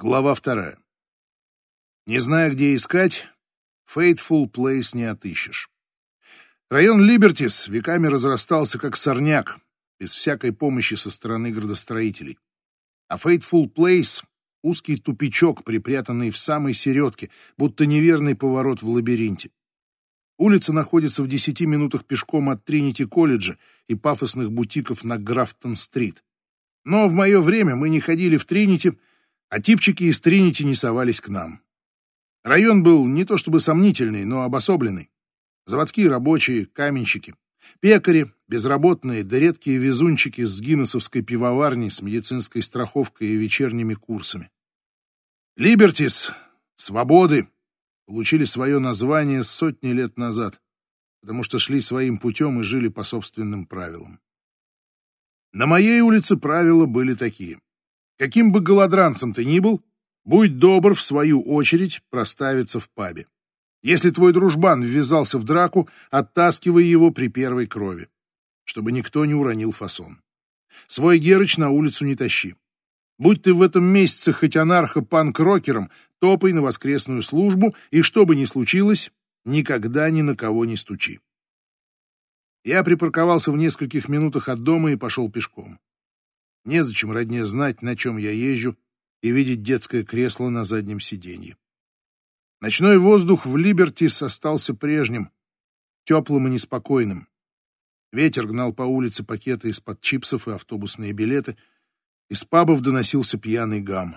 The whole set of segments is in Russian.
Глава вторая. Не зная, где искать, Faithful Place не отыщешь. Район Либертис веками разрастался как сорняк, без всякой помощи со стороны градостроителей. А Faithful Place — узкий тупичок, припрятанный в самой середке, будто неверный поворот в лабиринте. Улица находится в десяти минутах пешком от Тринити-колледжа и пафосных бутиков на Графтон-стрит. Но в мое время мы не ходили в Тринити, а типчики из Тринити не совались к нам. Район был не то чтобы сомнительный, но обособленный. Заводские рабочие, каменщики, пекари, безработные, да редкие везунчики с гиннесовской пивоварни с медицинской страховкой и вечерними курсами. Либертис, свободы, получили свое название сотни лет назад, потому что шли своим путем и жили по собственным правилам. На моей улице правила были такие. Каким бы голодранцем ты ни был, будь добр, в свою очередь, проставиться в пабе. Если твой дружбан ввязался в драку, оттаскивай его при первой крови, чтобы никто не уронил фасон. Свой Герыч на улицу не тащи. Будь ты в этом месяце хоть анархо-панк-рокером, топай на воскресную службу, и что бы ни случилось, никогда ни на кого не стучи. Я припарковался в нескольких минутах от дома и пошел пешком. Незачем родне знать, на чем я езжу, и видеть детское кресло на заднем сиденье. Ночной воздух в Либертис остался прежним, теплым и неспокойным. Ветер гнал по улице пакеты из-под чипсов и автобусные билеты. Из пабов доносился пьяный гам.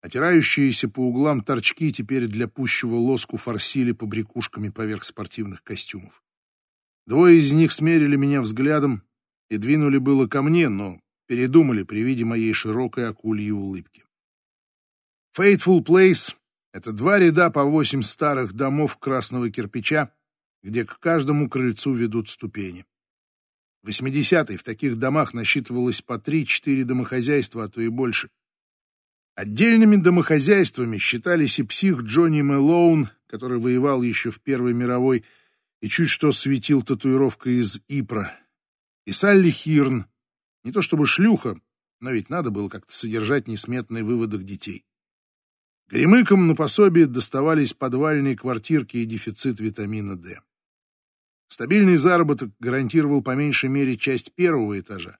Отирающиеся по углам торчки теперь для пущего лоску форсили побрякушками поверх спортивных костюмов. Двое из них смерили меня взглядом и двинули было ко мне, но передумали при виде моей широкой акульей улыбки. Faithful Place — это два ряда по восемь старых домов красного кирпича, где к каждому крыльцу ведут ступени. В 80-е в таких домах насчитывалось по 3-4 домохозяйства, а то и больше. Отдельными домохозяйствами считались и псих Джонни Мэлоун, который воевал еще в Первой мировой и чуть что светил татуировкой из Ипра, и Салли Хирн, не то чтобы шлюха, но ведь надо было как-то содержать несметный выводок детей. Гремыкам на пособие доставались подвальные квартирки и дефицит витамина D. Стабильный заработок гарантировал по меньшей мере часть первого этажа.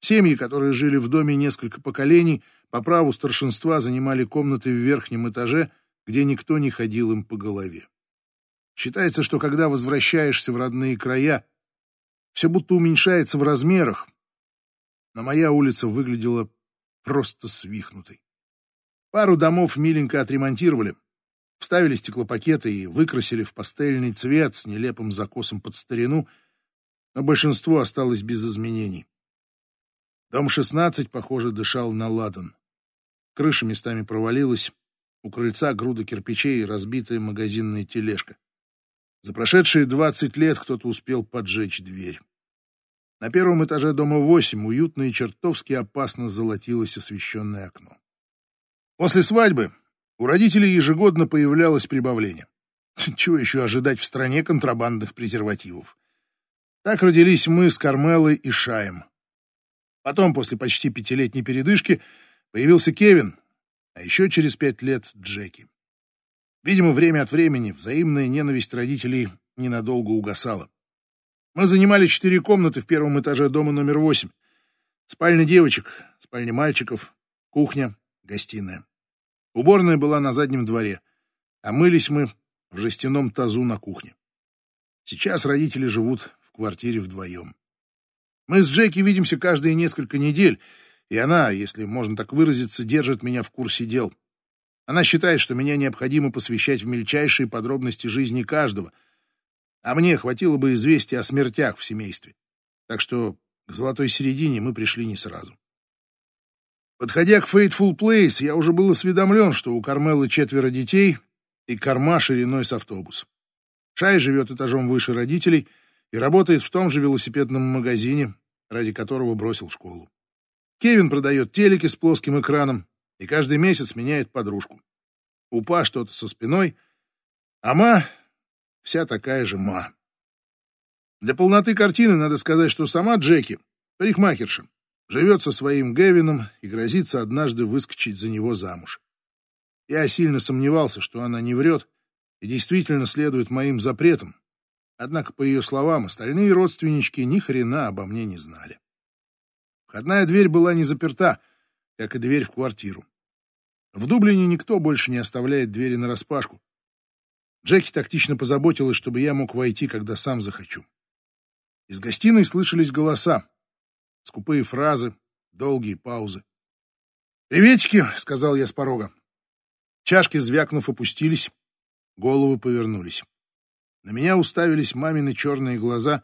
Семьи, которые жили в доме несколько поколений, по праву старшинства занимали комнаты в верхнем этаже, где никто не ходил им по голове. Считается, что когда возвращаешься в родные края, все будто уменьшается в размерах, но моя улица выглядела просто свихнутой. Пару домов миленько отремонтировали, вставили стеклопакеты и выкрасили в пастельный цвет с нелепым закосом под старину, но большинство осталось без изменений. Дом 16, похоже, дышал на ладан. Крыша местами провалилась, у крыльца груда кирпичей и разбитая магазинная тележка. За прошедшие 20 лет кто-то успел поджечь дверь. На первом этаже дома 8 уютно и чертовски опасно золотилось освещенное окно. После свадьбы у родителей ежегодно появлялось прибавление. Чего еще ожидать в стране контрабандных презервативов? Так родились мы с Кармелой и Шаем. Потом, после почти пятилетней передышки, появился Кевин, а еще через пять лет Джеки. Видимо, время от времени взаимная ненависть родителей ненадолго угасала. Мы занимали четыре комнаты в первом этаже дома номер восемь. Спальня девочек, спальня мальчиков, кухня, гостиная. Уборная была на заднем дворе, а мылись мы в жестяном тазу на кухне. Сейчас родители живут в квартире вдвоем. Мы с Джеки видимся каждые несколько недель, и она, если можно так выразиться, держит меня в курсе дел. Она считает, что меня необходимо посвящать в мельчайшие подробности жизни каждого — а мне хватило бы известия о смертях в семействе. Так что к золотой середине мы пришли не сразу. Подходя к Fateful Place, я уже был осведомлен, что у Кармелы четверо детей и корма шириной с автобус. Шай живет этажом выше родителей и работает в том же велосипедном магазине, ради которого бросил школу. Кевин продает телеки с плоским экраном и каждый месяц меняет подружку. Упа что-то со спиной, а Ма вся такая же ма. Для полноты картины надо сказать, что сама Джеки, парикмахерша, живет со своим Гевином и грозится однажды выскочить за него замуж. Я сильно сомневался, что она не врет и действительно следует моим запретам. Однако, по ее словам, остальные родственнички ни хрена обо мне не знали. Входная дверь была не заперта, как и дверь в квартиру. В Дублине никто больше не оставляет двери нараспашку. Джеки тактично позаботилась, чтобы я мог войти, когда сам захочу. Из гостиной слышались голоса, скупые фразы, долгие паузы. «Приветики!» — сказал я с порога. Чашки, звякнув, опустились, головы повернулись. На меня уставились мамины черные глаза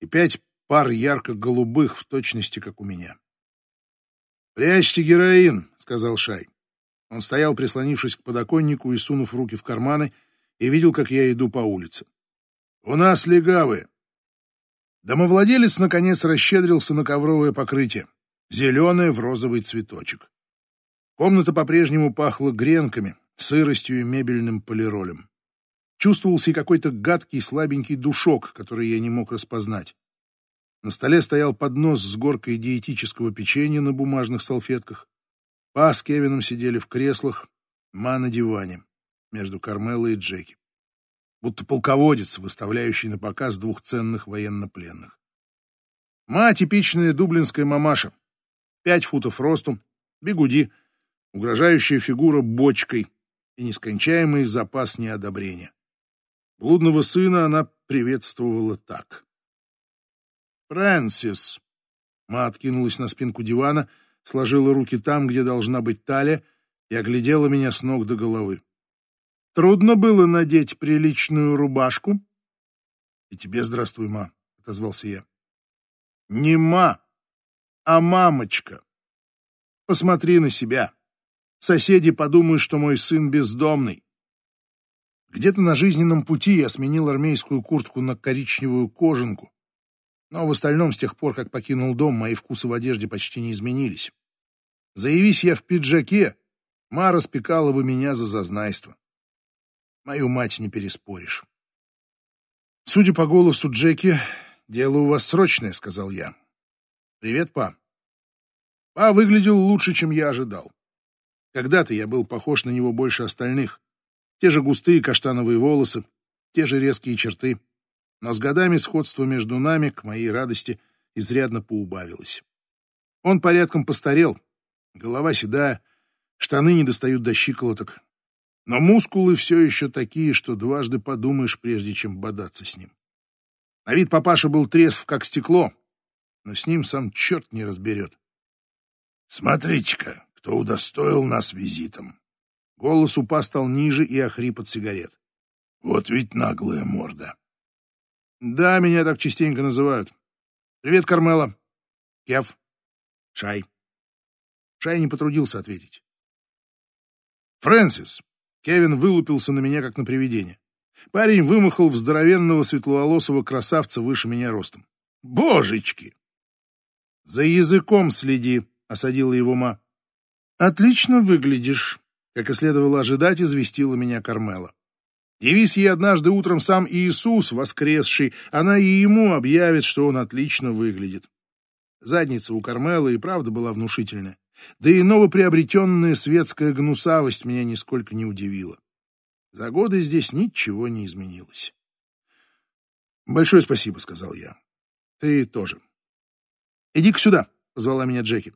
и пять пар ярко-голубых, в точности, как у меня. «Прячьте героин!» — сказал Шай. Он стоял, прислонившись к подоконнику и сунув руки в карманы, и видел, как я иду по улице. «У нас легавые!» Домовладелец, наконец, расщедрился на ковровое покрытие, зеленое в розовый цветочек. Комната по-прежнему пахла гренками, сыростью и мебельным полиролем. Чувствовался и какой-то гадкий слабенький душок, который я не мог распознать. На столе стоял поднос с горкой диетического печенья на бумажных салфетках. Па с Кевином сидели в креслах, Ма на диване, между Кармелой и Джеки. Будто полководец, выставляющий на показ двух ценных военнопленных. Ма — типичная дублинская мамаша. Пять футов росту, бегуди, угрожающая фигура бочкой и нескончаемый запас неодобрения. Блудного сына она приветствовала так. «Фрэнсис!» Ма откинулась на спинку дивана, сложила руки там, где должна быть талия, и оглядела меня с ног до головы. «Трудно было надеть приличную рубашку?» «И тебе здравствуй, ма», — отозвался я. «Не ма, а мамочка. Посмотри на себя. Соседи подумают, что мой сын бездомный. Где-то на жизненном пути я сменил армейскую куртку на коричневую кожанку, но в остальном, с тех пор, как покинул дом, мои вкусы в одежде почти не изменились. Заявись я в пиджаке, Мара спекала бы меня за зазнайство. Мою мать не переспоришь. Судя по голосу Джеки, дело у вас срочное, сказал я. Привет, па. Па выглядел лучше, чем я ожидал. Когда-то я был похож на него больше остальных. Те же густые каштановые волосы, те же резкие черты. Но с годами сходство между нами, к моей радости, изрядно поубавилось. Он порядком постарел, голова седая, штаны не достают до щиколоток. Но мускулы все еще такие, что дважды подумаешь, прежде чем бодаться с ним. На вид папаша был трезв, как стекло, но с ним сам черт не разберет. «Смотрите-ка, кто удостоил нас визитом!» Голос упа стал ниже и охрип от сигарет. «Вот ведь наглая морда!» Да, меня так частенько называют. Привет, Кармела. Кев. Шай. Шай не потрудился ответить. Фрэнсис. Кевин вылупился на меня, как на привидение. Парень вымахал в здоровенного светловолосого красавца выше меня ростом. Божечки! За языком следи, осадила его ма. Отлично выглядишь, как и следовало ожидать, известила меня Кармела. Явись ей однажды утром сам Иисус, воскресший, она и ему объявит, что он отлично выглядит. Задница у Кармелы и правда была внушительная. Да и новоприобретенная светская гнусавость меня нисколько не удивила. За годы здесь ничего не изменилось. «Большое спасибо», — сказал я. «Ты тоже». «Иди-ка сюда», — позвала меня Джеки.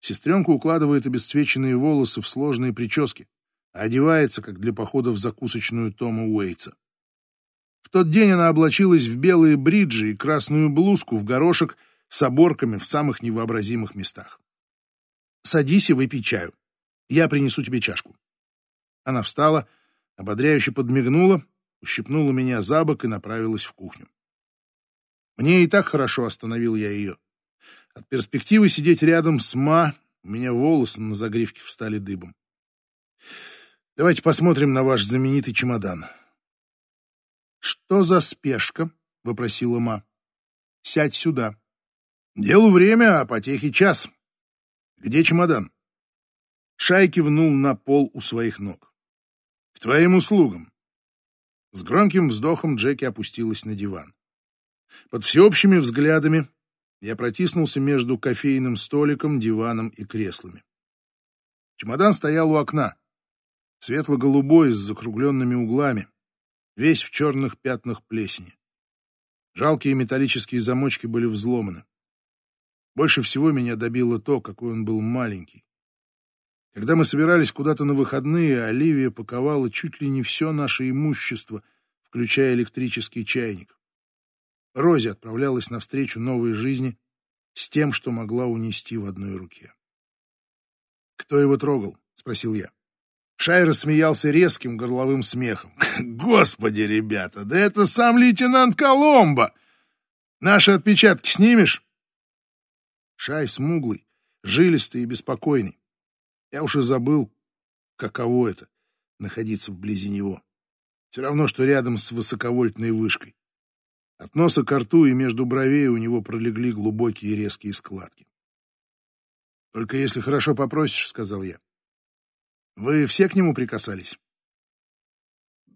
Сестренка укладывает обесцвеченные волосы в сложные прически одевается, как для похода в закусочную Тома Уэйтса. В тот день она облачилась в белые бриджи и красную блузку в горошек с оборками в самых невообразимых местах. «Садись и выпей чаю. Я принесу тебе чашку». Она встала, ободряюще подмигнула, ущипнула меня за бок и направилась в кухню. Мне и так хорошо остановил я ее. От перспективы сидеть рядом с Ма у меня волосы на загривке встали дыбом. Давайте посмотрим на ваш знаменитый чемодан. Что за спешка? вопросила Ма. Сядь сюда. Делу время, а потехи час. Где чемодан? Шай кивнул на пол у своих ног. К твоим услугам. С громким вздохом Джеки опустилась на диван. Под всеобщими взглядами я протиснулся между кофейным столиком, диваном и креслами. Чемодан стоял у окна Светло-голубой, с закругленными углами, весь в черных пятнах плесени. Жалкие металлические замочки были взломаны. Больше всего меня добило то, какой он был маленький. Когда мы собирались куда-то на выходные, Оливия паковала чуть ли не все наше имущество, включая электрический чайник. Рози отправлялась навстречу новой жизни с тем, что могла унести в одной руке. «Кто его трогал?» — спросил я. Шай рассмеялся резким горловым смехом. «Господи, ребята, да это сам лейтенант Коломбо! Наши отпечатки снимешь?» Шай смуглый, жилистый и беспокойный. Я уж и забыл, каково это — находиться вблизи него. Все равно, что рядом с высоковольтной вышкой. От носа к рту и между бровей у него пролегли глубокие резкие складки. «Только если хорошо попросишь», — сказал я. «Вы все к нему прикасались?»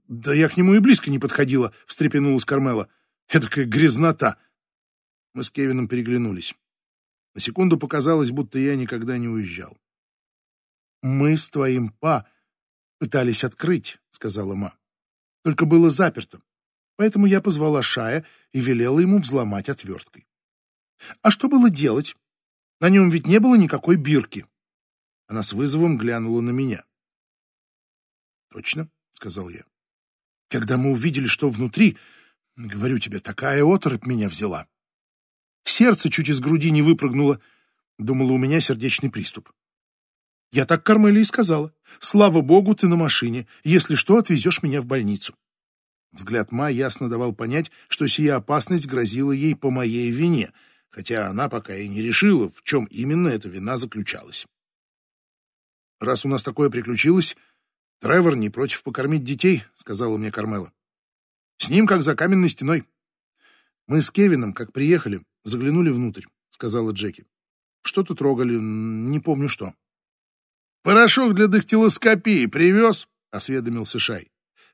«Да я к нему и близко не подходила», — встрепенулась Кармела. «Эдакая грязнота». Мы с Кевином переглянулись. На секунду показалось, будто я никогда не уезжал. «Мы с твоим па пытались открыть», — сказала ма. «Только было заперто. Поэтому я позвала Шая и велела ему взломать отверткой». «А что было делать? На нем ведь не было никакой бирки». Она с вызовом глянула на меня. «Точно», — сказал я. «Когда мы увидели, что внутри, говорю тебе, такая оторопь меня взяла. Сердце чуть из груди не выпрыгнуло. Думала, у меня сердечный приступ. Я так Кармеле и сказала. Слава богу, ты на машине. Если что, отвезешь меня в больницу. Взгляд Ма ясно давал понять, что сия опасность грозила ей по моей вине, хотя она пока и не решила, в чем именно эта вина заключалась. «Раз у нас такое приключилось, Тревор не против покормить детей», — сказала мне Кармела. «С ним как за каменной стеной. Мы с Кевином, как приехали, заглянули внутрь, сказала Джеки. Что-то трогали, не помню что. Порошок для дактилоскопии привез, осведомился Шай.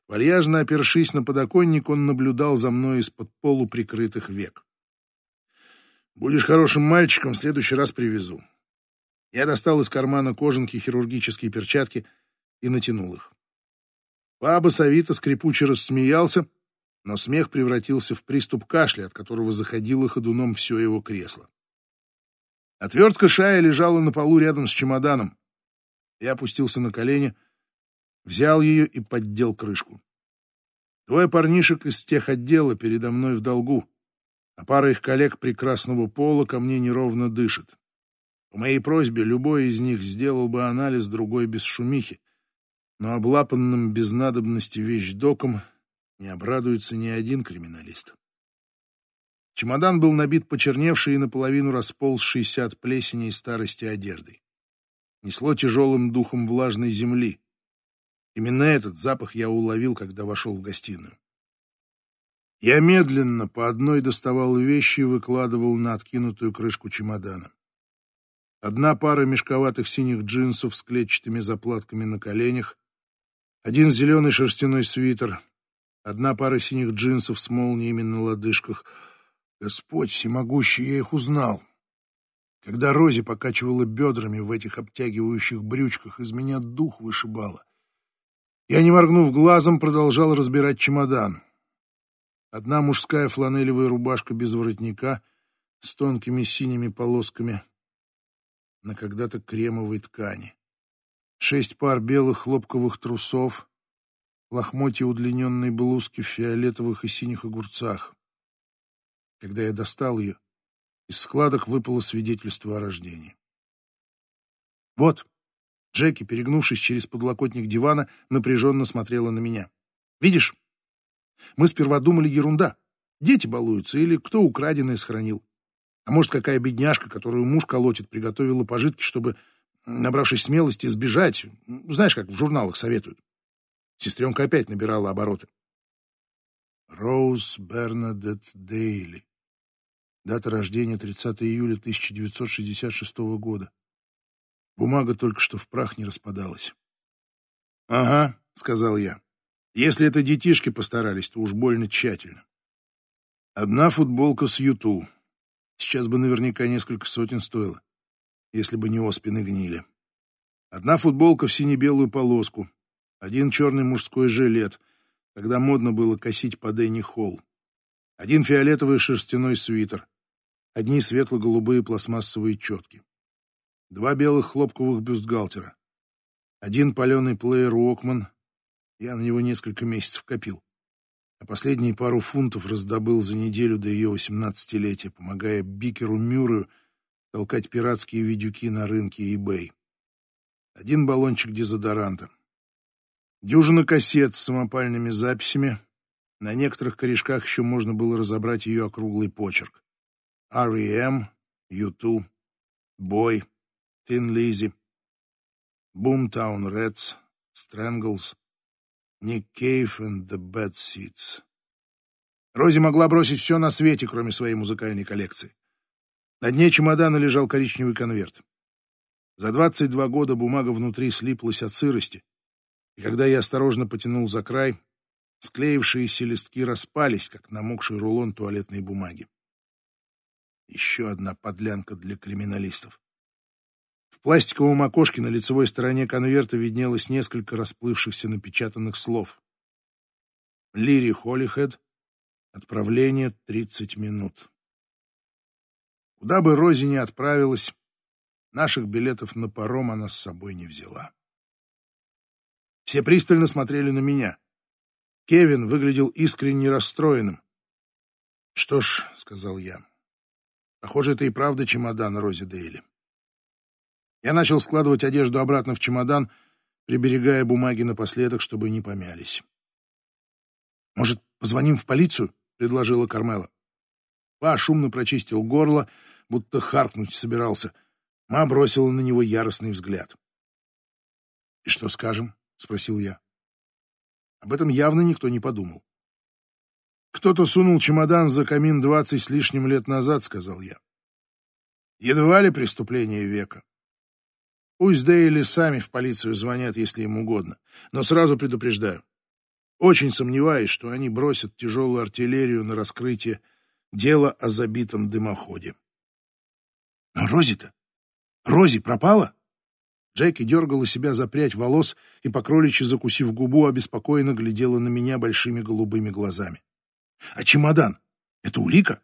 Вальяжно опершись на подоконник, он наблюдал за мной из-под полуприкрытых век. «Будешь хорошим мальчиком, в следующий раз привезу». Я достал из кармана кожанки хирургические перчатки и натянул их. Паба Савита скрипуче рассмеялся, но смех превратился в приступ кашля, от которого заходило ходуном все его кресло. Отвертка шая лежала на полу рядом с чемоданом. Я опустился на колени, взял ее и поддел крышку. Двое парнишек из тех отдела передо мной в долгу, а пара их коллег прекрасного пола ко мне неровно дышит. По моей просьбе любой из них сделал бы анализ другой без шумихи, но облапанным без надобности вещдоком не обрадуется ни один криминалист. Чемодан был набит почерневшей и наполовину расползшейся от плесени и старости одеждой. Несло тяжелым духом влажной земли. Именно этот запах я уловил, когда вошел в гостиную. Я медленно по одной доставал вещи и выкладывал на откинутую крышку чемодана. Одна пара мешковатых синих джинсов с клетчатыми заплатками на коленях, один зеленый шерстяной свитер, Одна пара синих джинсов с молниями на лодыжках. Господь всемогущий, я их узнал. Когда Рози покачивала бедрами в этих обтягивающих брючках, из меня дух вышибало. Я, не моргнув глазом, продолжал разбирать чемодан. Одна мужская фланелевая рубашка без воротника с тонкими синими полосками на когда-то кремовой ткани. Шесть пар белых хлопковых трусов, лохмотья удлиненной блузки в фиолетовых и синих огурцах. Когда я достал ее, из складок выпало свидетельство о рождении. «Вот», — Джеки, перегнувшись через подлокотник дивана, напряженно смотрела на меня. «Видишь, мы сперва думали ерунда. Дети балуются или кто украденное сохранил. А может, какая бедняжка, которую муж колотит, приготовила пожитки, чтобы, набравшись смелости, сбежать. Знаешь, как в журналах советуют. Сестренка опять набирала обороты. Роуз Бернадет Дейли. Дата рождения 30 июля 1966 года. Бумага только что в прах не распадалась. «Ага», — сказал я. «Если это детишки постарались, то уж больно тщательно. Одна футболка с Юту. Сейчас бы наверняка несколько сотен стоило, если бы не оспины гнили. Одна футболка в сине-белую полоску, один черный мужской жилет, тогда модно было косить по Дэнни Холл, один фиолетовый шерстяной свитер, одни светло-голубые пластмассовые четки, два белых хлопковых бюстгальтера, один паленый плеер Уокман, я на него несколько месяцев копил, а последние пару фунтов раздобыл за неделю до ее восемнадцатилетия, помогая Бикеру Мюррею толкать пиратские видюки на рынке eBay. Один баллончик дезодоранта. Дюжина кассет с самопальными записями. На некоторых корешках еще можно было разобрать ее округлый почерк. R.E.M., U2, Boy, Thin Lizzy, Boomtown Reds, Strangles, Nick Cave and the Bad Seeds. Рози могла бросить все на свете, кроме своей музыкальной коллекции. На дне чемодана лежал коричневый конверт. За 22 года бумага внутри слиплась от сырости, и когда я осторожно потянул за край, склеившиеся листки распались, как намокший рулон туалетной бумаги. Еще одна подлянка для криминалистов. В пластиковом окошке на лицевой стороне конверта виднелось несколько расплывшихся напечатанных слов. Лири Холлихед. Отправление 30 минут. Куда бы Рози ни отправилась, наших билетов на паром она с собой не взяла. Все пристально смотрели на меня. Кевин выглядел искренне расстроенным. «Что ж», — сказал я, — «похоже, это и правда чемодан Рози Дейли». Я начал складывать одежду обратно в чемодан, приберегая бумаги напоследок, чтобы не помялись. «Может, позвоним в полицию?» — предложила Кармела. Па шумно прочистил горло, будто харкнуть собирался. Ма бросила на него яростный взгляд. «И что скажем?» — спросил я. Об этом явно никто не подумал. «Кто-то сунул чемодан за камин двадцать с лишним лет назад», — сказал я. «Едва ли преступление века. Пусть Дейли сами в полицию звонят, если им угодно, но сразу предупреждаю. Очень сомневаюсь, что они бросят тяжелую артиллерию на раскрытие дела о забитом дымоходе. Но Рози-то? Рози пропала? Джеки дергала себя за прядь волос и, по кроличьи закусив губу, обеспокоенно глядела на меня большими голубыми глазами. А чемодан? Это улика?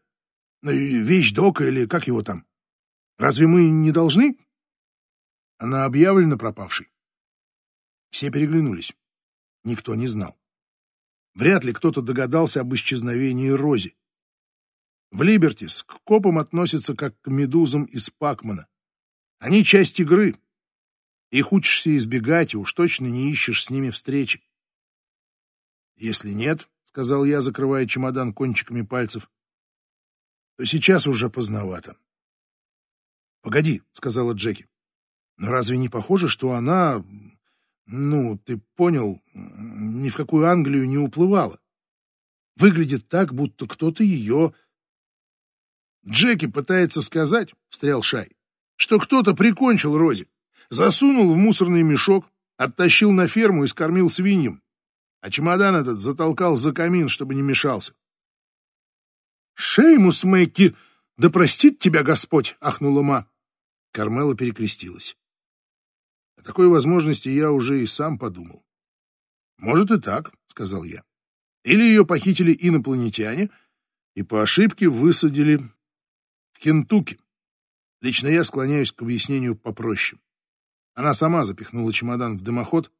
Ну, вещь Дока или как его там? Разве мы не должны? Она объявлена пропавшей. Все переглянулись. Никто не знал. Вряд ли кто-то догадался об исчезновении Рози. В Либертис к копам относятся как к медузам из Пакмана. Они часть игры. Их учишься избегать, и уж точно не ищешь с ними встречи. Если нет, — сказал я, закрывая чемодан кончиками пальцев, — то сейчас уже поздновато. «Погоди», — сказала Джеки. «Но разве не похоже, что она, ну, ты понял, ни в какую Англию не уплывала? Выглядит так, будто кто-то ее Джеки пытается сказать, — встрял Шай, — что кто-то прикончил Рози, засунул в мусорный мешок, оттащил на ферму и скормил свиньям, а чемодан этот затолкал за камин, чтобы не мешался. «Шеймус, Мэйки, да простит тебя Господь!» — ахнула Ма. Кармела перекрестилась. О такой возможности я уже и сам подумал. «Может и так», — сказал я. «Или ее похитили инопланетяне и по ошибке высадили в Кентукки. Лично я склоняюсь к объяснению попроще. Она сама запихнула чемодан в дымоход,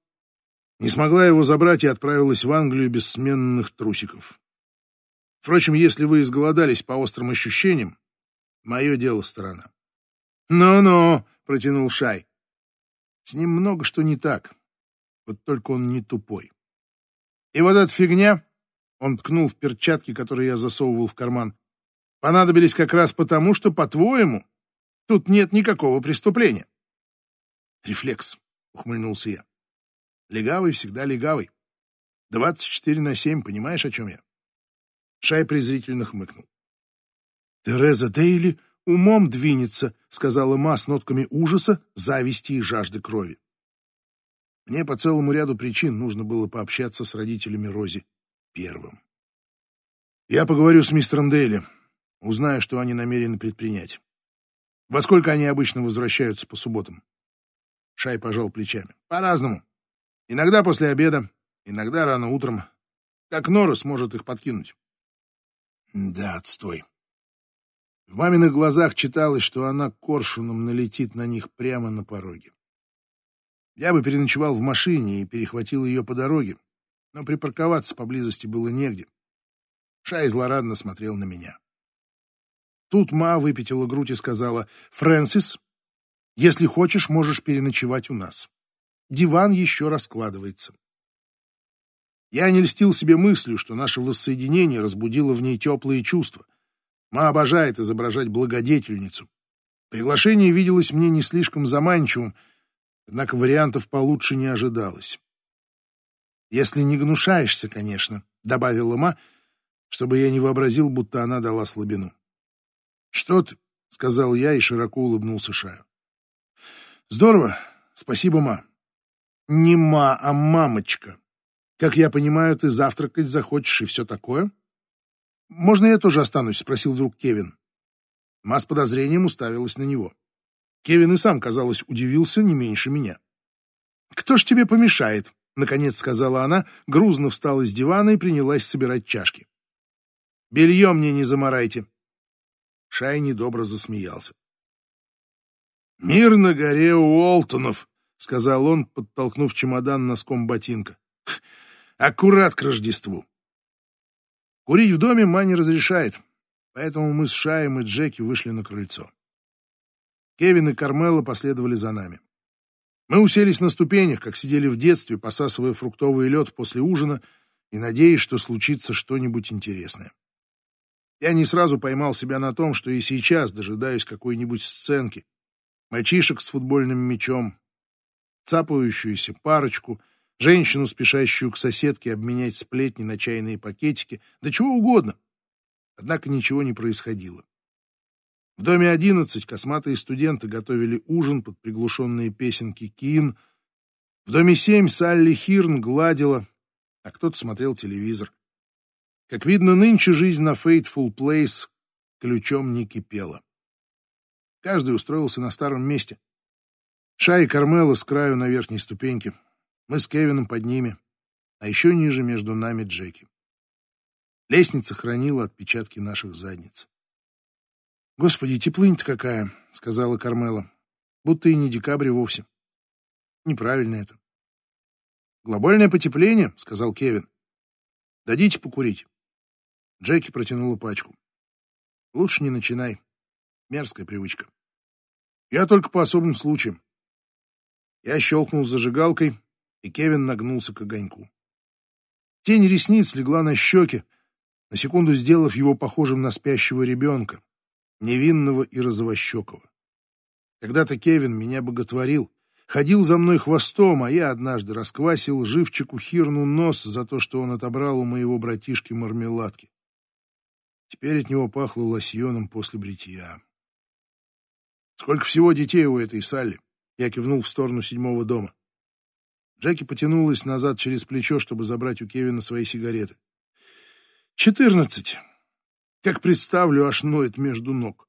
не смогла его забрать и отправилась в Англию без сменных трусиков. Впрочем, если вы изголодались по острым ощущениям, мое дело сторона. «Ну-ну», — протянул Шай. С ним много что не так, вот только он не тупой. И вот эта фигня, он ткнул в перчатки, которые я засовывал в карман, понадобились как раз потому, что, по-твоему, тут нет никакого преступления. Рефлекс, ухмыльнулся я. Легавый всегда легавый. Двадцать четыре на семь, понимаешь, о чем я? Шай презрительно хмыкнул. Тереза Дейли умом двинется, сказала Ма с нотками ужаса, зависти и жажды крови. Мне по целому ряду причин нужно было пообщаться с родителями Рози первым. Я поговорю с мистером Дейли, Узнаю, что они намерены предпринять. Во сколько они обычно возвращаются по субботам? Шай пожал плечами. По-разному. Иногда после обеда, иногда рано утром. Как Нора сможет их подкинуть. Да, отстой. В маминых глазах читалось, что она коршуном налетит на них прямо на пороге. Я бы переночевал в машине и перехватил ее по дороге, но припарковаться поблизости было негде. Шай злорадно смотрел на меня. Тут Ма выпятила грудь и сказала, «Фрэнсис, если хочешь, можешь переночевать у нас. Диван еще раскладывается». Я не льстил себе мыслью, что наше воссоединение разбудило в ней теплые чувства. Ма обожает изображать благодетельницу. Приглашение виделось мне не слишком заманчивым, однако вариантов получше не ожидалось. «Если не гнушаешься, конечно», — добавила Ма, чтобы я не вообразил, будто она дала слабину. «Что ты?» — сказал я и широко улыбнулся Шаю. «Здорово. Спасибо, ма». «Не ма, а мамочка. Как я понимаю, ты завтракать захочешь и все такое?» «Можно я тоже останусь?» — спросил вдруг Кевин. Ма с подозрением уставилась на него. Кевин и сам, казалось, удивился не меньше меня. «Кто ж тебе помешает?» — наконец сказала она, грузно встала с дивана и принялась собирать чашки. «Белье мне не заморайте. Шай недобро засмеялся. «Мир на горе Уолтонов», — сказал он, подтолкнув чемодан носком ботинка. «Аккурат к Рождеству». Курить в доме Ма не разрешает, поэтому мы с Шаем и Джеки вышли на крыльцо. Кевин и Кармела последовали за нами. Мы уселись на ступенях, как сидели в детстве, посасывая фруктовый лед после ужина и надеясь, что случится что-нибудь интересное. Я не сразу поймал себя на том, что и сейчас дожидаюсь какой-нибудь сценки. Мальчишек с футбольным мячом, цапающуюся парочку, женщину, спешащую к соседке обменять сплетни на чайные пакетики, да чего угодно. Однако ничего не происходило. В доме одиннадцать косматые студенты готовили ужин под приглушенные песенки Кин. В доме семь Салли Хирн гладила, а кто-то смотрел телевизор. Как видно, нынче жизнь на Fateful Place ключом не кипела. Каждый устроился на старом месте. Шай и Кармела с краю на верхней ступеньке. Мы с Кевином под ними, а еще ниже между нами Джеки. Лестница хранила отпечатки наших задниц. «Господи, теплынь-то какая!» — сказала Кармела. «Будто и не декабрь вовсе. Неправильно это». «Глобальное потепление», — сказал Кевин. «Дадите покурить?» Джеки протянула пачку. Лучше не начинай. Мерзкая привычка. Я только по особым случаям. Я щелкнул зажигалкой, и Кевин нагнулся к огоньку. Тень ресниц легла на щеки, на секунду сделав его похожим на спящего ребенка, невинного и розовощекого. Когда-то Кевин меня боготворил, ходил за мной хвостом, а я однажды расквасил живчику Хирну нос за то, что он отобрал у моего братишки мармеладки. Теперь от него пахло лосьоном после бритья. «Сколько всего детей у этой Салли?» Я кивнул в сторону седьмого дома. Джеки потянулась назад через плечо, чтобы забрать у Кевина свои сигареты. «Четырнадцать. Как представлю, аж ноет между ног».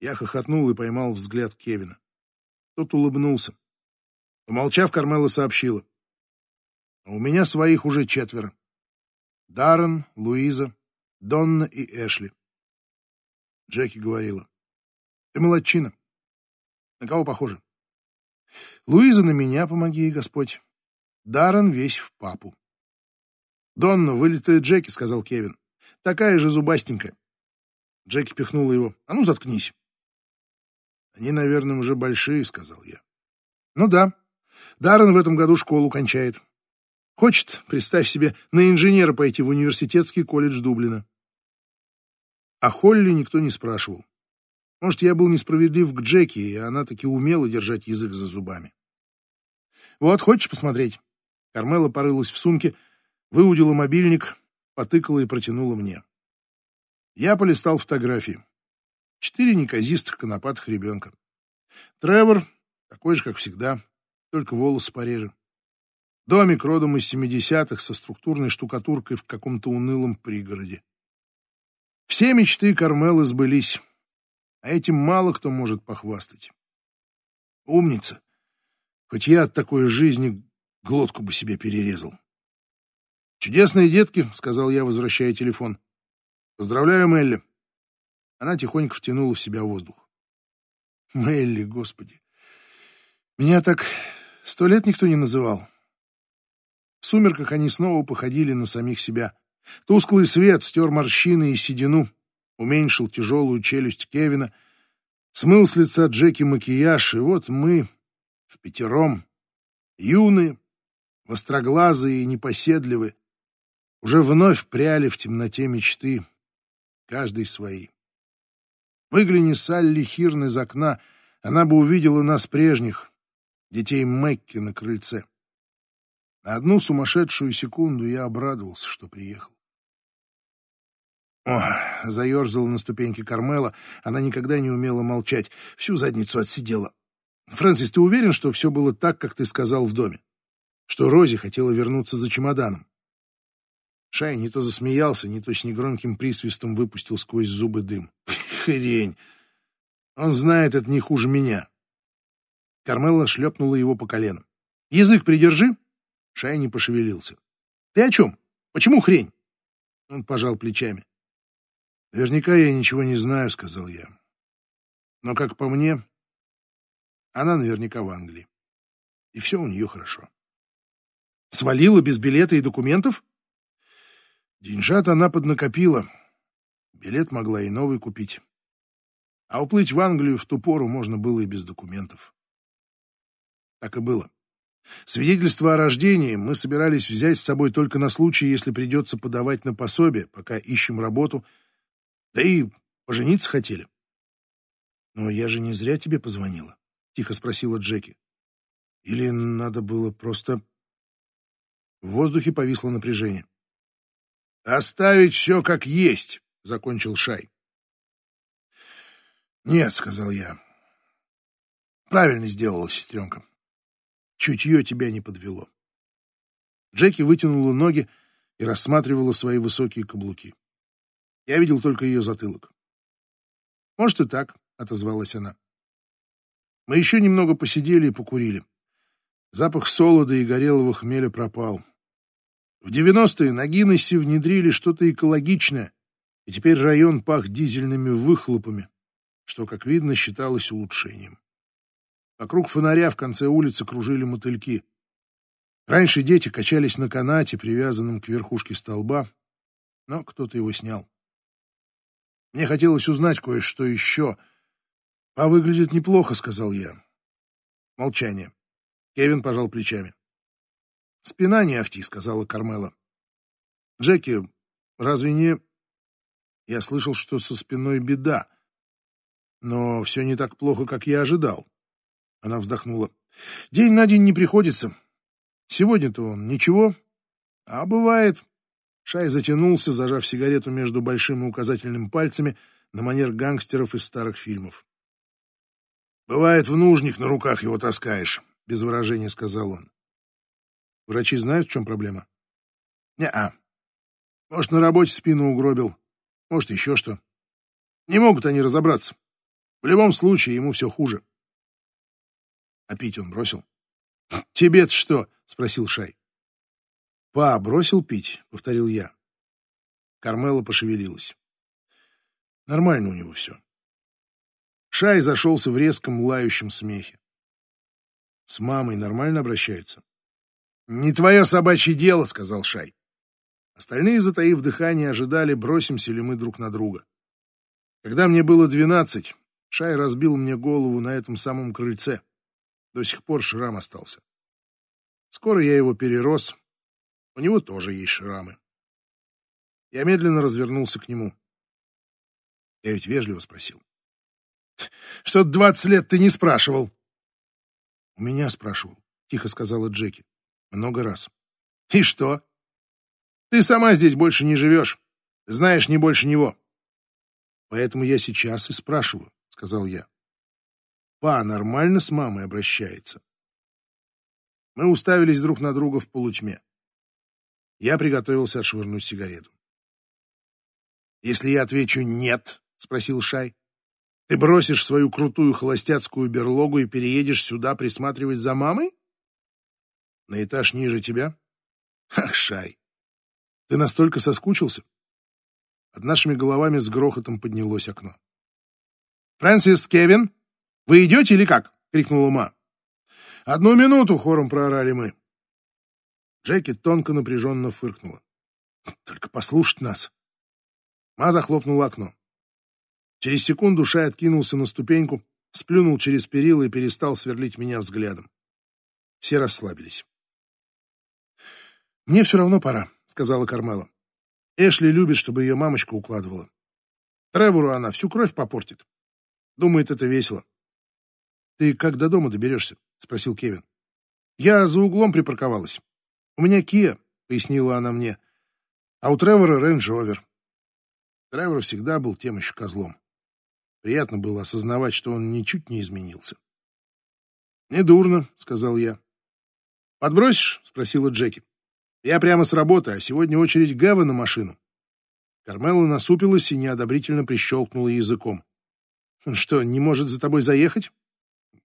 Я хохотнул и поймал взгляд Кевина. Тот улыбнулся. Помолчав, Кармела сообщила. «А «У меня своих уже четверо. Даррен, Луиза, Донна и Эшли. Джеки говорила. Ты молодчина. На кого похоже? Луиза на меня, помоги Господь. Даррен весь в папу. Донна, вылитая Джеки, сказал Кевин. Такая же зубастенькая. Джеки пихнула его. А ну, заткнись. Они, наверное, уже большие, сказал я. Ну да. Даррен в этом году школу кончает. Хочет, представь себе, на инженера пойти в университетский колледж Дублина. А Холли никто не спрашивал. Может, я был несправедлив к Джеки, и она таки умела держать язык за зубами. «Вот, хочешь посмотреть?» Кармела порылась в сумке, выудила мобильник, потыкала и протянула мне. Я полистал фотографии. Четыре неказистых конопатых ребенка. Тревор, такой же, как всегда, только волосы пореже. Домик родом из семидесятых со структурной штукатуркой в каком-то унылом пригороде. Все мечты Кармелы сбылись, а этим мало кто может похвастать. Умница. Хоть я от такой жизни Глотку бы себе перерезал. «Чудесные детки», — сказал я, возвращая телефон. «Поздравляю, Мелли». Она тихонько втянула в себя воздух. «Мелли, господи! Меня так сто лет никто не называл». В сумерках они снова походили на самих себя. Тусклый свет стер морщины и седину, уменьшил тяжелую челюсть Кевина, смыл с лица Джеки макияж, и вот мы в пятером, юные, востроглазые и непоседливые, уже вновь пряли в темноте мечты, каждый свои. Выгляни Салли Хирн из окна, она бы увидела нас прежних, детей Мэкки на крыльце. На одну сумасшедшую секунду я обрадовался, что приехал. Ох, заерзала на ступеньке Кармела, она никогда не умела молчать, всю задницу отсидела. Фрэнсис, ты уверен, что все было так, как ты сказал в доме? Что Рози хотела вернуться за чемоданом? Шай не то засмеялся, не то с негромким присвистом выпустил сквозь зубы дым. Хрень! Он знает это не хуже меня. Кармелла шлепнула его по коленам. Язык придержи. Шай не пошевелился. Ты о чем? Почему хрень? Он пожал плечами. Наверняка я ничего не знаю, сказал я. Но, как по мне, она наверняка в Англии. И все у нее хорошо. Свалила без билета и документов? Деньжат она поднакопила. Билет могла и новый купить. А уплыть в Англию в ту пору можно было и без документов. Так и было. Свидетельство о рождении мы собирались взять с собой только на случай, если придется подавать на пособие, пока ищем работу, да и пожениться хотели. Но я же не зря тебе позвонила, тихо спросила Джеки. Или надо было просто... В воздухе повисло напряжение. «Оставить все как есть», — закончил Шай. «Нет», — сказал я. «Правильно сделала сестренка. Чутье тебя не подвело». Джеки вытянула ноги и рассматривала свои высокие каблуки. Я видел только ее затылок. «Может, и так», — отозвалась она. Мы еще немного посидели и покурили. Запах солода и горелого хмеля пропал. В 90-е на Гиннессе внедрили что-то экологичное, и теперь район пах дизельными выхлопами, что, как видно, считалось улучшением. Вокруг фонаря в конце улицы кружили мотыльки. Раньше дети качались на канате, привязанном к верхушке столба, но кто-то его снял. Мне хотелось узнать кое-что еще. «А выглядит неплохо», — сказал я. Молчание. Кевин пожал плечами. «Спина не ахти», — сказала Кармела. «Джеки, разве не...» Я слышал, что со спиной беда. Но все не так плохо, как я ожидал. Она вздохнула. День на день не приходится. Сегодня-то он ничего. А бывает... Шай затянулся, зажав сигарету между большим и указательным пальцами на манер гангстеров из старых фильмов. «Бывает, в нужник на руках его таскаешь», — без выражения сказал он. Врачи знают, в чем проблема? Не-а. Может, на работе спину угробил, может, еще что. Не могут они разобраться. В любом случае, ему все хуже. А пить он бросил? Тебе-то что? Спросил Шай. Па, бросил пить, повторил я. Кармела пошевелилась. Нормально у него все. Шай зашелся в резком лающем смехе. С мамой нормально обращается? «Не твое собачье дело», — сказал Шай. Остальные, затаив дыхание, ожидали, бросимся ли мы друг на друга. Когда мне было двенадцать, Шай разбил мне голову на этом самом крыльце. До сих пор шрам остался. Скоро я его перерос. У него тоже есть шрамы. Я медленно развернулся к нему. Я ведь вежливо спросил. «Что двадцать лет ты не спрашивал?» «У меня спрашивал», — тихо сказала Джеки. Много раз. И что? Ты сама здесь больше не живешь. Знаешь не больше него. Поэтому я сейчас и спрашиваю, сказал я. Па нормально с мамой обращается. Мы уставились друг на друга в полутьме. Я приготовился отшвырнуть сигарету. «Если я отвечу «нет», — спросил Шай, — «ты бросишь свою крутую холостяцкую берлогу и переедешь сюда присматривать за мамой?» На этаж ниже тебя? Ах, Шай, ты настолько соскучился? Под нашими головами с грохотом поднялось окно. «Фрэнсис, Кевин, вы идете или как?» — крикнула Ма. «Одну минуту!» — хором проорали мы. Джеки тонко напряженно фыркнула. «Только послушать нас!» Ма захлопнула окно. Через секунду Шай откинулся на ступеньку, сплюнул через перила и перестал сверлить меня взглядом. Все расслабились. «Мне все равно пора», — сказала Кармела. Эшли любит, чтобы ее мамочка укладывала. Тревору она всю кровь попортит. Думает, это весело. «Ты как до дома доберешься?» — спросил Кевин. «Я за углом припарковалась. У меня Кия», — пояснила она мне. «А у Тревора Рейндж-Ровер». Тревор всегда был тем еще козлом. Приятно было осознавать, что он ничуть не изменился. «Недурно», — сказал я. «Подбросишь?» — спросила Джеки. «Я прямо с работы, а сегодня очередь Гэва на машину». Кармела насупилась и неодобрительно прищелкнула языком. «Он что, не может за тобой заехать?»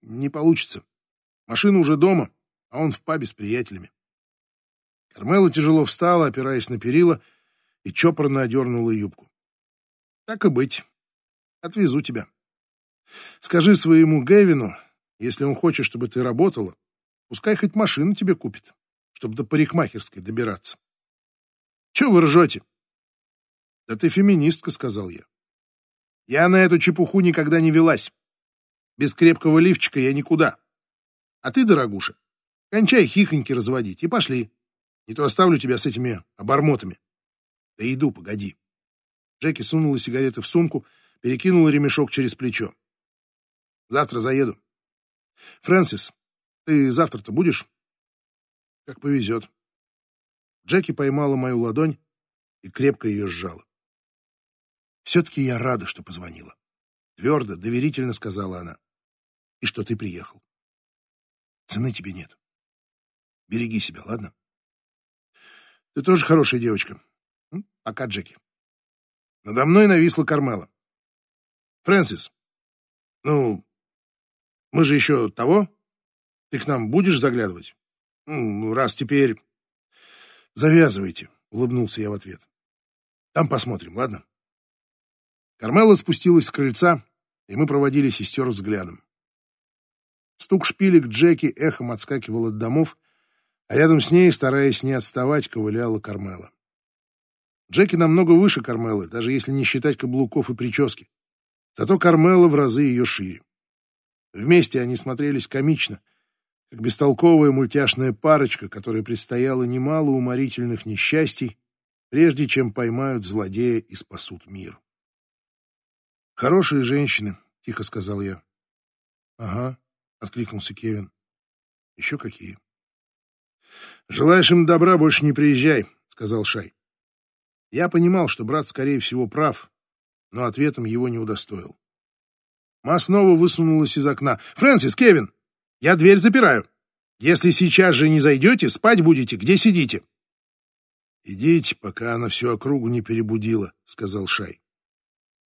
«Не получится. Машина уже дома, а он в пабе с приятелями». Кармела тяжело встала, опираясь на перила, и чопорно одернула юбку. «Так и быть. Отвезу тебя. Скажи своему Гэвину, если он хочет, чтобы ты работала, пускай хоть машину тебе купит, чтобы до парикмахерской добираться. Чего вы ржете? Да ты феминистка, сказал я. Я на эту чепуху никогда не велась. Без крепкого лифчика я никуда. А ты, дорогуша, кончай хихоньки разводить и пошли. Не то оставлю тебя с этими обормотами. Да иду, погоди. Джеки сунула сигареты в сумку перекинула ремешок через плечо. Завтра заеду. Фрэнсис, ты завтра-то будешь? Как повезет. Джеки поймала мою ладонь и крепко ее сжала. Все-таки я рада, что позвонила. Твердо, доверительно сказала она. И что ты приехал. Цены тебе нет. Береги себя, ладно? Ты тоже хорошая девочка. Пока, Джеки. Надо мной нависла Кармела. Фрэнсис, ну, мы же еще того? Ты к нам будешь заглядывать? Ну, раз теперь... Завязывайте, улыбнулся я в ответ. Там посмотрим, ладно? Кармела спустилась с крыльца, и мы проводили сестер взглядом. Стук шпилек Джеки эхом отскакивал от домов, а рядом с ней, стараясь не отставать, ковыляла Кармела. Джеки намного выше Кармелы, даже если не считать каблуков и прически. Зато Кармела в разы ее шире. Вместе они смотрелись комично, как бестолковая мультяшная парочка, которой предстояло немало уморительных несчастий, прежде чем поймают злодея и спасут мир. «Хорошие женщины», — тихо сказал я. «Ага», — откликнулся Кевин. «Еще какие?» «Желаешь им добра, больше не приезжай», — сказал Шай. Я понимал, что брат, скорее всего, прав, но ответом его не удостоил. Ма снова высунулась из окна. «Фрэнсис, Кевин, я дверь запираю. Если сейчас же не зайдете, спать будете, где сидите». «Идите, пока она всю округу не перебудила», — сказал Шай.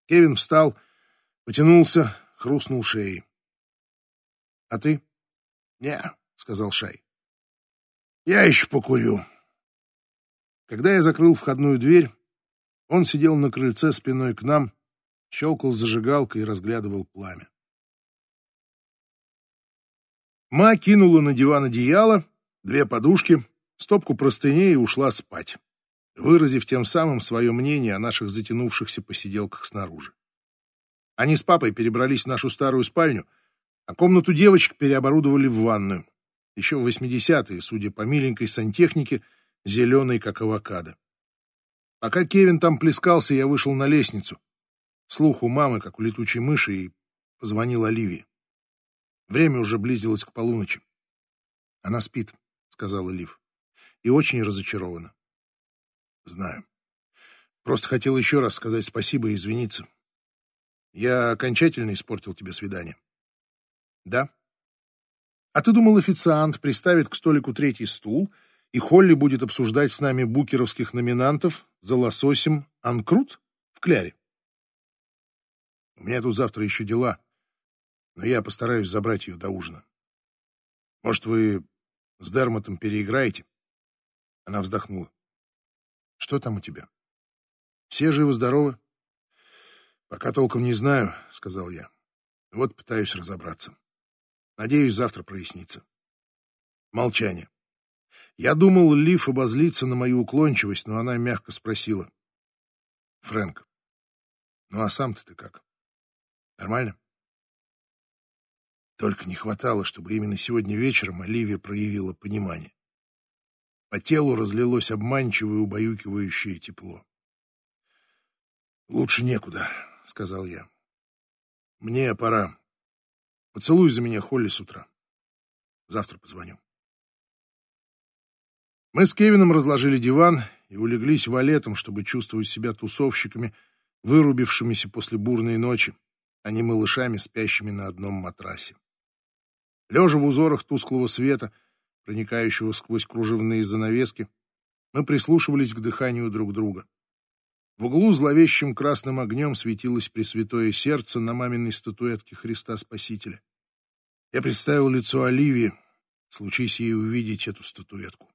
Кевин встал, потянулся, хрустнул шеей. «А ты?» «Не», — сказал Шай. «Я еще покурю». Когда я закрыл входную дверь, он сидел на крыльце спиной к нам, щелкал зажигалкой и разглядывал пламя. Ма кинула на диван одеяло, две подушки, стопку простыней и ушла спать, выразив тем самым свое мнение о наших затянувшихся посиделках снаружи. Они с папой перебрались в нашу старую спальню, а комнату девочек переоборудовали в ванную. Еще в 80-е, судя по миленькой сантехнике, зеленой, как авокадо. Пока Кевин там плескался, я вышел на лестницу. Слух у мамы, как у летучей мыши, и позвонил Оливии. Время уже близилось к полуночи. «Она спит», — сказала Лив, — «и очень разочарована». «Знаю. Просто хотел еще раз сказать спасибо и извиниться. Я окончательно испортил тебе свидание». «Да?» «А ты думал, официант приставит к столику третий стул, и Холли будет обсуждать с нами букеровских номинантов за лососем анкрут в кляре?» У меня тут завтра еще дела, но я постараюсь забрать ее до ужина. Может, вы С Дермотом переиграете?» Она вздохнула. «Что там у тебя? Все живы-здоровы?» «Пока толком не знаю», — сказал я. «Вот пытаюсь разобраться. Надеюсь, завтра прояснится». Молчание. Я думал, Лив обозлится на мою уклончивость, но она мягко спросила. «Фрэнк, ну а сам-то ты как? Нормально?» Только не хватало, чтобы именно сегодня вечером Оливия проявила понимание. По телу разлилось обманчивое убаюкивающее тепло. «Лучше некуда», — сказал я. «Мне пора. Поцелуй за меня Холли с утра. Завтра позвоню». Мы с Кевином разложили диван и улеглись валетом, чтобы чувствовать себя тусовщиками, вырубившимися после бурной ночи, а не малышами, спящими на одном матрасе. Лежа в узорах тусклого света, проникающего сквозь кружевные занавески, мы прислушивались к дыханию друг друга. В углу зловещим красным огнем светилось Пресвятое Сердце на маминой статуэтке Христа Спасителя. Я представил лицо Оливии, случись ей увидеть эту статуэтку.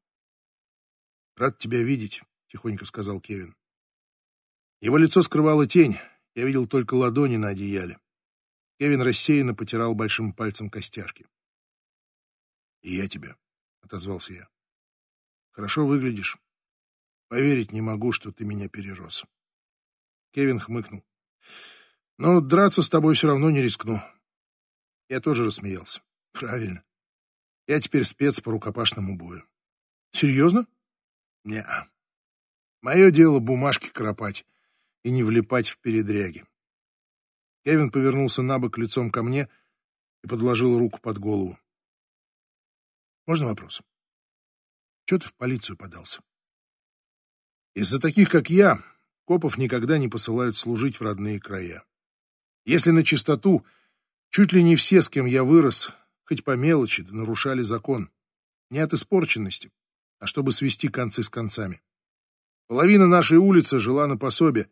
«Рад тебя видеть», — тихонько сказал Кевин. Его лицо скрывало тень, я видел только ладони на одеяле. Кевин рассеянно потирал большим пальцем костяшки. «И я тебя», — отозвался я. «Хорошо выглядишь. Поверить не могу, что ты меня перерос». Кевин хмыкнул. «Но драться с тобой все равно не рискну». Я тоже рассмеялся. «Правильно. Я теперь спец по рукопашному бою». «Серьезно?» не Мое дело бумажки кропать и не влипать в передряги. Кевин повернулся на бок лицом ко мне и подложил руку под голову. Можно вопрос? Чего ты в полицию подался? Из-за таких, как я, копов никогда не посылают служить в родные края. Если на чистоту, чуть ли не все, с кем я вырос, хоть по мелочи, да нарушали закон. Не от испорченности, а чтобы свести концы с концами. Половина нашей улицы жила на пособие,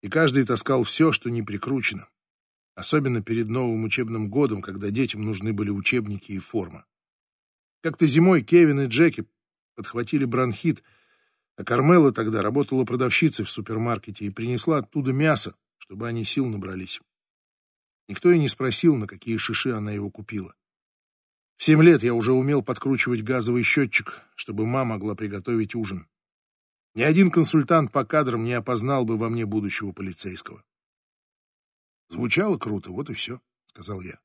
и каждый таскал все, что не прикручено. Особенно перед новым учебным годом, когда детям нужны были учебники и форма. Как-то зимой Кевин и Джеки подхватили бронхит, а Кармела тогда работала продавщицей в супермаркете и принесла оттуда мясо, чтобы они сил набрались. Никто и не спросил, на какие шиши она его купила. В семь лет я уже умел подкручивать газовый счетчик, чтобы мама могла приготовить ужин. Ни один консультант по кадрам не опознал бы во мне будущего полицейского. Звучало круто, вот и все, — сказал я.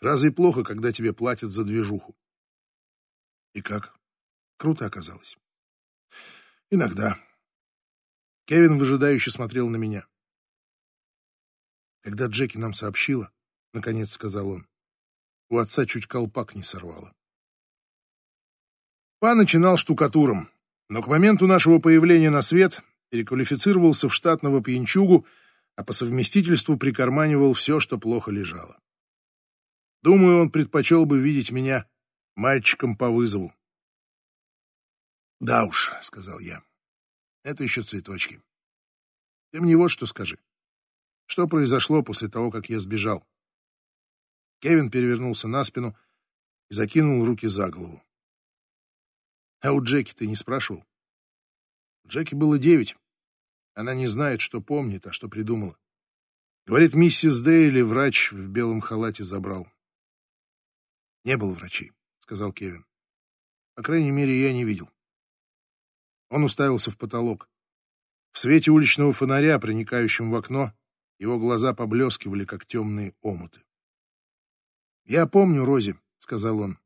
Разве плохо, когда тебе платят за движуху? И как? Круто оказалось. Иногда. Кевин выжидающе смотрел на меня. Когда Джеки нам сообщила, наконец сказал он, у отца чуть колпак не сорвало. Па начинал штукатуром, но к моменту нашего появления на свет переквалифицировался в штатного пьянчугу, а по совместительству прикарманивал все, что плохо лежало. Думаю, он предпочел бы видеть меня мальчиком по вызову. «Да уж», — сказал я, — «это еще цветочки. Ты мне вот что скажи. Что произошло после того, как я сбежал?» Кевин перевернулся на спину и закинул руки за голову. «А у Джеки ты не спрашивал?» Джеки было девять. Она не знает, что помнит, а что придумала. Говорит, миссис Дейли врач в белом халате забрал. Не было врачей, сказал Кевин. По крайней мере, я не видел. Он уставился в потолок. В свете уличного фонаря, проникающем в окно, его глаза поблескивали, как темные омуты. «Я помню, Рози», — сказал он.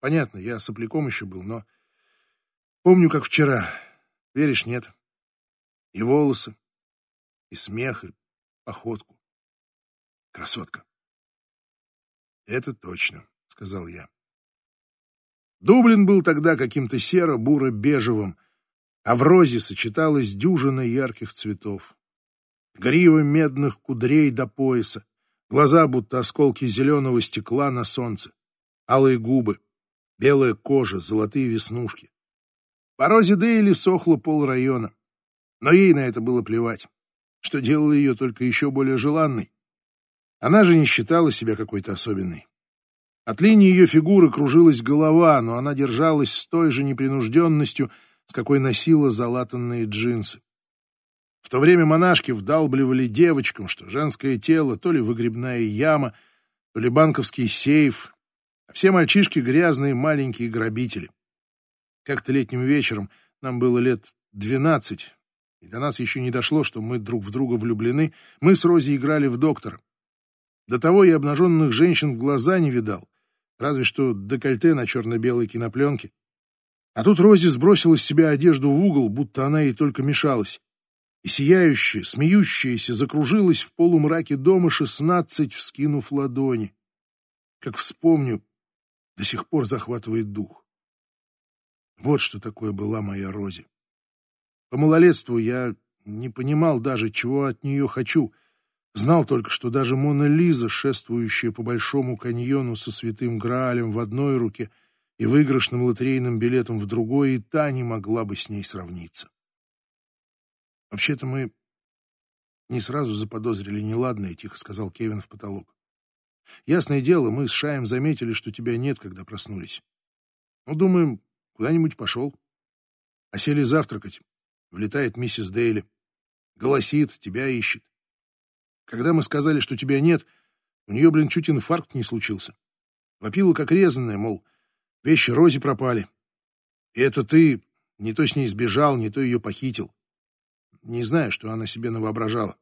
«Понятно, я сопляком еще был, но помню, как вчера. Веришь, нет? И волосы, и смех, и походку. Красотка». «Это точно», — сказал я. Дублин был тогда каким-то серо-буро-бежевым, а в розе сочеталась дюжина ярких цветов. Грива медных кудрей до пояса, Глаза, будто осколки зеленого стекла на солнце. Алые губы, белая кожа, золотые веснушки. По Розе Дейли сохло пол района. Но ей на это было плевать, что делало ее только еще более желанной. Она же не считала себя какой-то особенной. От линии ее фигуры кружилась голова, но она держалась с той же непринужденностью, с какой носила залатанные джинсы. В то время монашки вдалбливали девочкам, что женское тело то ли выгребная яма, то ли банковский сейф, а все мальчишки грязные маленькие грабители. Как-то летним вечером, нам было лет двенадцать, и до нас еще не дошло, что мы друг в друга влюблены, мы с Рози играли в доктора. До того я обнаженных женщин в глаза не видал, разве что декольте на черно-белой кинопленке. А тут Рози сбросила с себя одежду в угол, будто она ей только мешалась. И сияющая, смеющаяся, закружилась в полумраке дома шестнадцать, вскинув ладони. Как вспомню, до сих пор захватывает дух. Вот что такое была моя Рози. По малолетству я не понимал даже, чего от нее хочу. Знал только, что даже Мона Лиза, шествующая по Большому каньону со святым Граалем в одной руке и выигрышным лотерейным билетом в другой, и та не могла бы с ней сравниться. Вообще-то мы не сразу заподозрили неладное, тихо сказал Кевин в потолок. Ясное дело, мы с Шаем заметили, что тебя нет, когда проснулись. Ну, думаем, куда-нибудь пошел. А сели завтракать. Влетает миссис Дейли. Голосит, тебя ищет. Когда мы сказали, что тебя нет, у нее, блин, чуть инфаркт не случился. Вопила как резаная, мол, вещи Рози пропали. И это ты не то с ней сбежал, не то ее похитил. Не знаю, что она себе навоображала.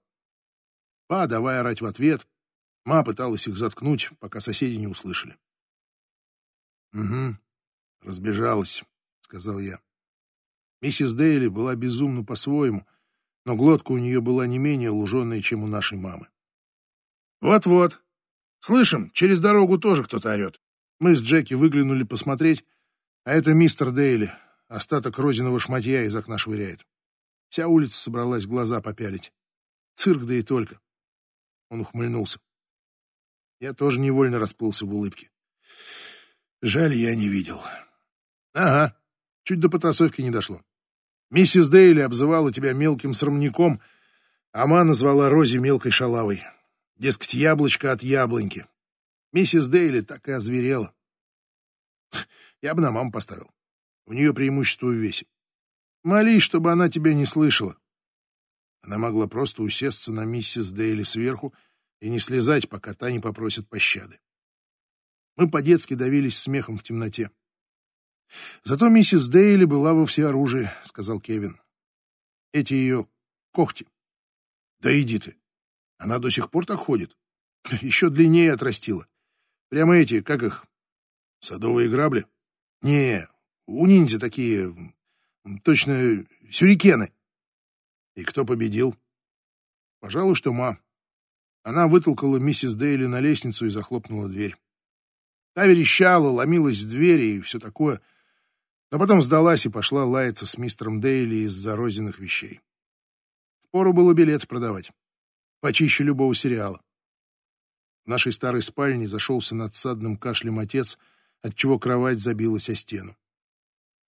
Па, давай орать в ответ. Ма пыталась их заткнуть, пока соседи не услышали. «Угу, разбежалась», — сказал я. Миссис Дейли была безумна по-своему, но глотка у нее была не менее луженая, чем у нашей мамы. «Вот-вот. Слышим, через дорогу тоже кто-то орет. Мы с Джеки выглянули посмотреть, а это мистер Дейли, остаток розиного шматья из окна швыряет. Вся улица собралась глаза попялить. Цирк, да и только. Он ухмыльнулся. Я тоже невольно расплылся в улыбке. Жаль, я не видел. Ага, чуть до потасовки не дошло. Миссис Дейли обзывала тебя мелким срамником, а Ма назвала Рози мелкой шалавой. Дескать, яблочко от яблоньки. Миссис Дейли так и озверела. Я бы на маму поставил. У нее преимущество в весе. Молись, чтобы она тебя не слышала. Она могла просто усесться на миссис Дейли сверху и не слезать, пока та не попросит пощады. Мы по-детски давились смехом в темноте. Зато миссис Дейли была во всеоружии, — сказал Кевин. Эти ее когти. Да иди ты. Она до сих пор так ходит. Еще длиннее отрастила. Прямо эти, как их, садовые грабли? Не, у ниндзя такие Точно, сюрикены. И кто победил? Пожалуй, что Ма. Она вытолкала миссис Дейли на лестницу и захлопнула дверь. Та верещала, ломилась в двери и все такое, но потом сдалась и пошла лаяться с мистером Дейли из-за розиных вещей. Впору было билет продавать. Почище любого сериала. В нашей старой спальне зашелся надсадным кашлем отец, отчего кровать забилась о стену.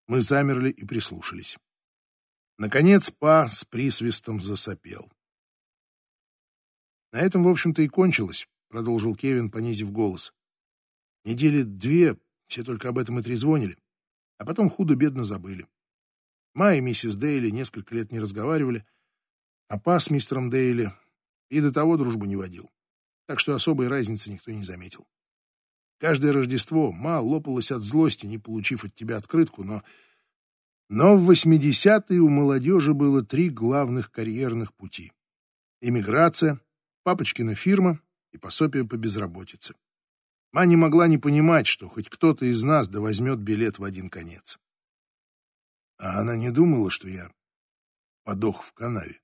Мы замерли и прислушались. Наконец Па с присвистом засопел. На этом, в общем-то, и кончилось, продолжил Кевин, понизив голос. Недели две все только об этом и трезвонили, а потом худо-бедно забыли. Ма и миссис Дейли несколько лет не разговаривали, а Па с мистером Дейли и до того дружбу не водил, так что особой разницы никто не заметил. Каждое Рождество Ма лопалась от злости, не получив от тебя открытку, но... Но в 80-е у молодежи было три главных карьерных пути. Эмиграция, папочкина фирма и пособие по безработице. Ма не могла не понимать, что хоть кто-то из нас да возьмет билет в один конец. А она не думала, что я подох в канаве.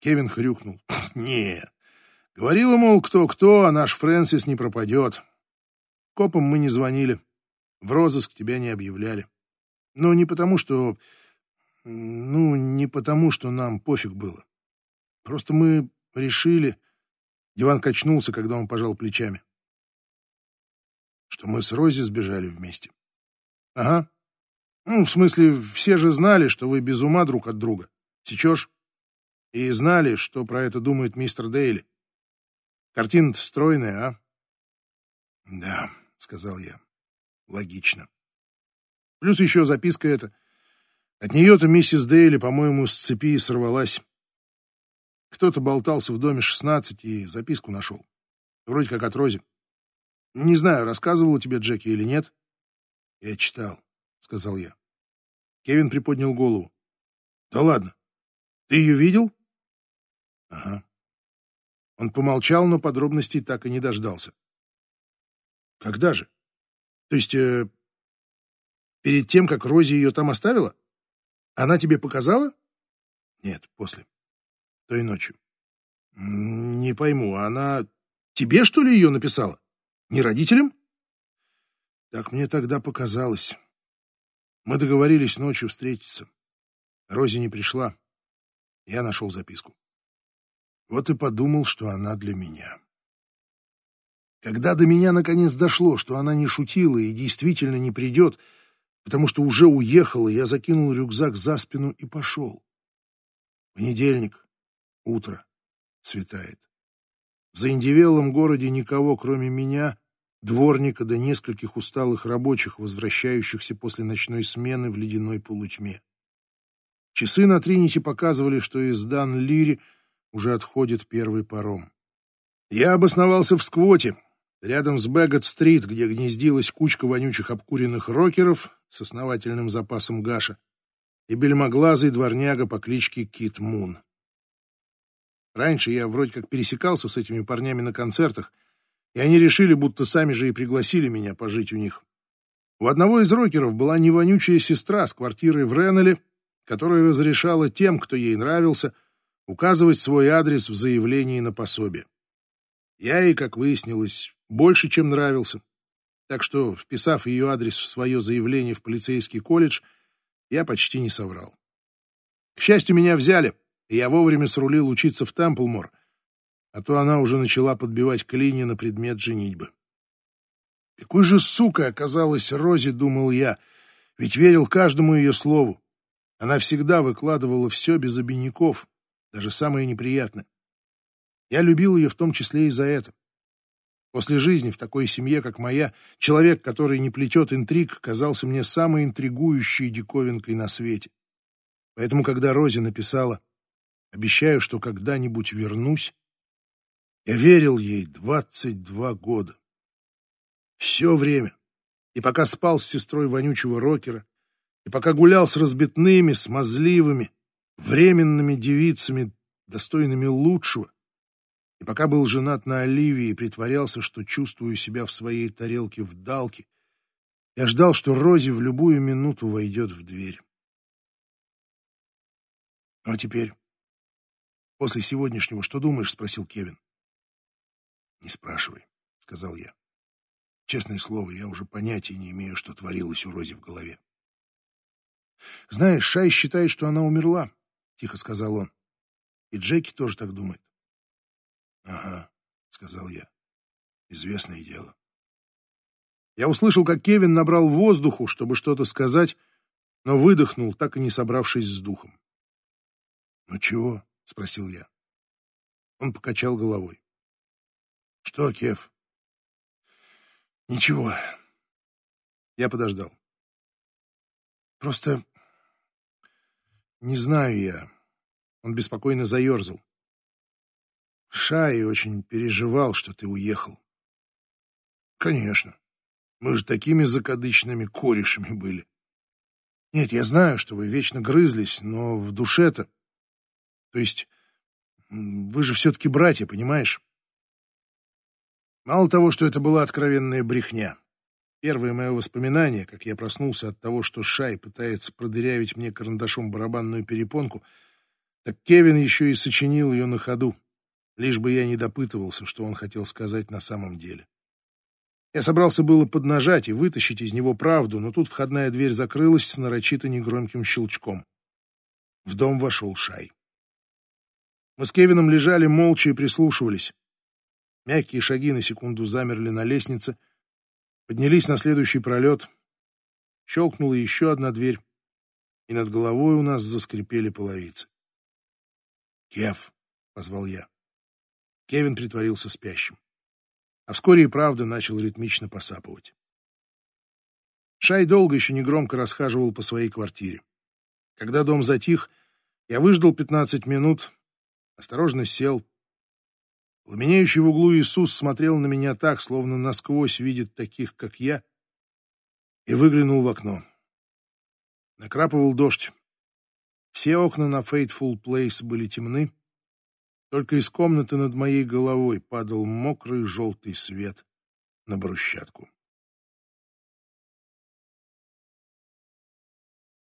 Кевин хрюкнул. «Нет. Говорила, мол, кто-кто, а наш Фрэнсис не пропадет. Копам мы не звонили, в розыск тебя не объявляли. Но не потому, что... Ну, не потому, что нам пофиг было. Просто мы решили... Диван качнулся, когда он пожал плечами. Что мы с Рози сбежали вместе. Ага. Ну, в смысле, все же знали, что вы без ума друг от друга. Сечешь? И знали, что про это думает мистер Дейли. Картина стройная, а? Да. сказал я. Логично. Плюс еще записка эта. От нее-то миссис Дейли, по-моему, с цепи сорвалась. Кто-то болтался в доме 16 и записку нашел. Вроде как от Рози. Не знаю, рассказывала тебе Джеки или нет. Я читал, сказал я. Кевин приподнял голову. Да ладно. Ты ее видел? Ага. Он помолчал, но подробностей так и не дождался. Когда же? То есть, э, перед тем, как Рози ее там оставила? Она тебе показала? Нет, после. Той ночью. Не пойму, она тебе, что ли, ее написала? Не родителям? Так мне тогда показалось. Мы договорились ночью встретиться. Рози не пришла. Я нашел записку. Вот и подумал, что она для меня. Когда до меня наконец дошло, что она не шутила и действительно не придет, потому что уже уехала, я закинул рюкзак за спину и пошел. Понедельник, утро, светает. В заиндевелом городе никого, кроме меня, дворника да нескольких усталых рабочих, возвращающихся после ночной смены в ледяной полутьме. Часы на Тринити показывали, что из Дан-Лири уже отходит первый паром. Я обосновался в сквоте, рядом с Бэггот-стрит, где гнездилась кучка вонючих обкуренных рокеров с основательным запасом гаша и бельмоглазый дворняга по кличке Кит Мун. Раньше я вроде как пересекался с этими парнями на концертах, и они решили, будто сами же и пригласили меня пожить у них. У одного из рокеров была невонючая сестра с квартирой в Реннелле, которая разрешала тем, кто ей нравился, указывать свой адрес в заявлении на пособие. Я ей, как выяснилось, больше, чем нравился. Так что, вписав ее адрес в свое заявление в полицейский колледж, я почти не соврал. К счастью, меня взяли, я вовремя срулил учиться в Темплмор, а то она уже начала подбивать клини на предмет женитьбы. Какой же сукой оказалась Рози, думал я, ведь верил каждому ее слову. Она всегда выкладывала все без обиняков, даже самое неприятное. Я любил ее в том числе и за это. После жизни в такой семье, как моя, человек, который не плетет интриг, казался мне самой интригующей диковинкой на свете. Поэтому, когда Рози написала «Обещаю, что когда-нибудь вернусь», я верил ей 22 года. Все время. И пока спал с сестрой вонючего рокера, и пока гулял с разбитными, смазливыми, временными девицами, достойными лучшего, и пока был женат на Оливии и притворялся, что чувствую себя в своей тарелке в далке, я ждал, что Рози в любую минуту войдет в дверь. «Ну, а теперь, после сегодняшнего, что думаешь?» — спросил Кевин. «Не спрашивай», — сказал я. Честное слово, я уже понятия не имею, что творилось у Рози в голове. «Знаешь, Шай считает, что она умерла», — тихо сказал он. «И Джеки тоже так думает. «Ага», — сказал я. «Известное дело». Я услышал, как Кевин набрал воздуху, чтобы что-то сказать, но выдохнул, так и не собравшись с духом. «Ну чего?» — спросил я. Он покачал головой. «Что, Кев?» «Ничего». Я подождал. «Просто не знаю я». Он беспокойно заерзал. Шай очень переживал, что ты уехал. Конечно. Мы же такими закадычными корешами были. Нет, я знаю, что вы вечно грызлись, но в душе-то... То есть вы же все-таки братья, понимаешь? Мало того, что это была откровенная брехня. Первое мое воспоминание, как я проснулся от того, что Шай пытается продырявить мне карандашом барабанную перепонку, так Кевин еще и сочинил ее на ходу лишь бы я не допытывался, что он хотел сказать на самом деле. Я собрался было поднажать и вытащить из него правду, но тут входная дверь закрылась с нарочито негромким щелчком. В дом вошел Шай. Мы с Кевином лежали молча и прислушивались. Мягкие шаги на секунду замерли на лестнице, поднялись на следующий пролет, щелкнула еще одна дверь, и над головой у нас заскрипели половицы. «Кев!» — позвал я. Кевин притворился спящим. а вскоре и правда начал ритмично посапывать. Шай долго еще негромко расхаживал по своей квартире. Когда дом затих, я выждал 15 минут, осторожно сел. Пламенеющий в углу Иисус смотрел на меня так, словно насквозь видит таких, как я, и выглянул в окно. Накрапывал дождь. Все окна на Fateful Place были темны, только из комнаты над моей головой падал мокрый желтый свет на брусчатку.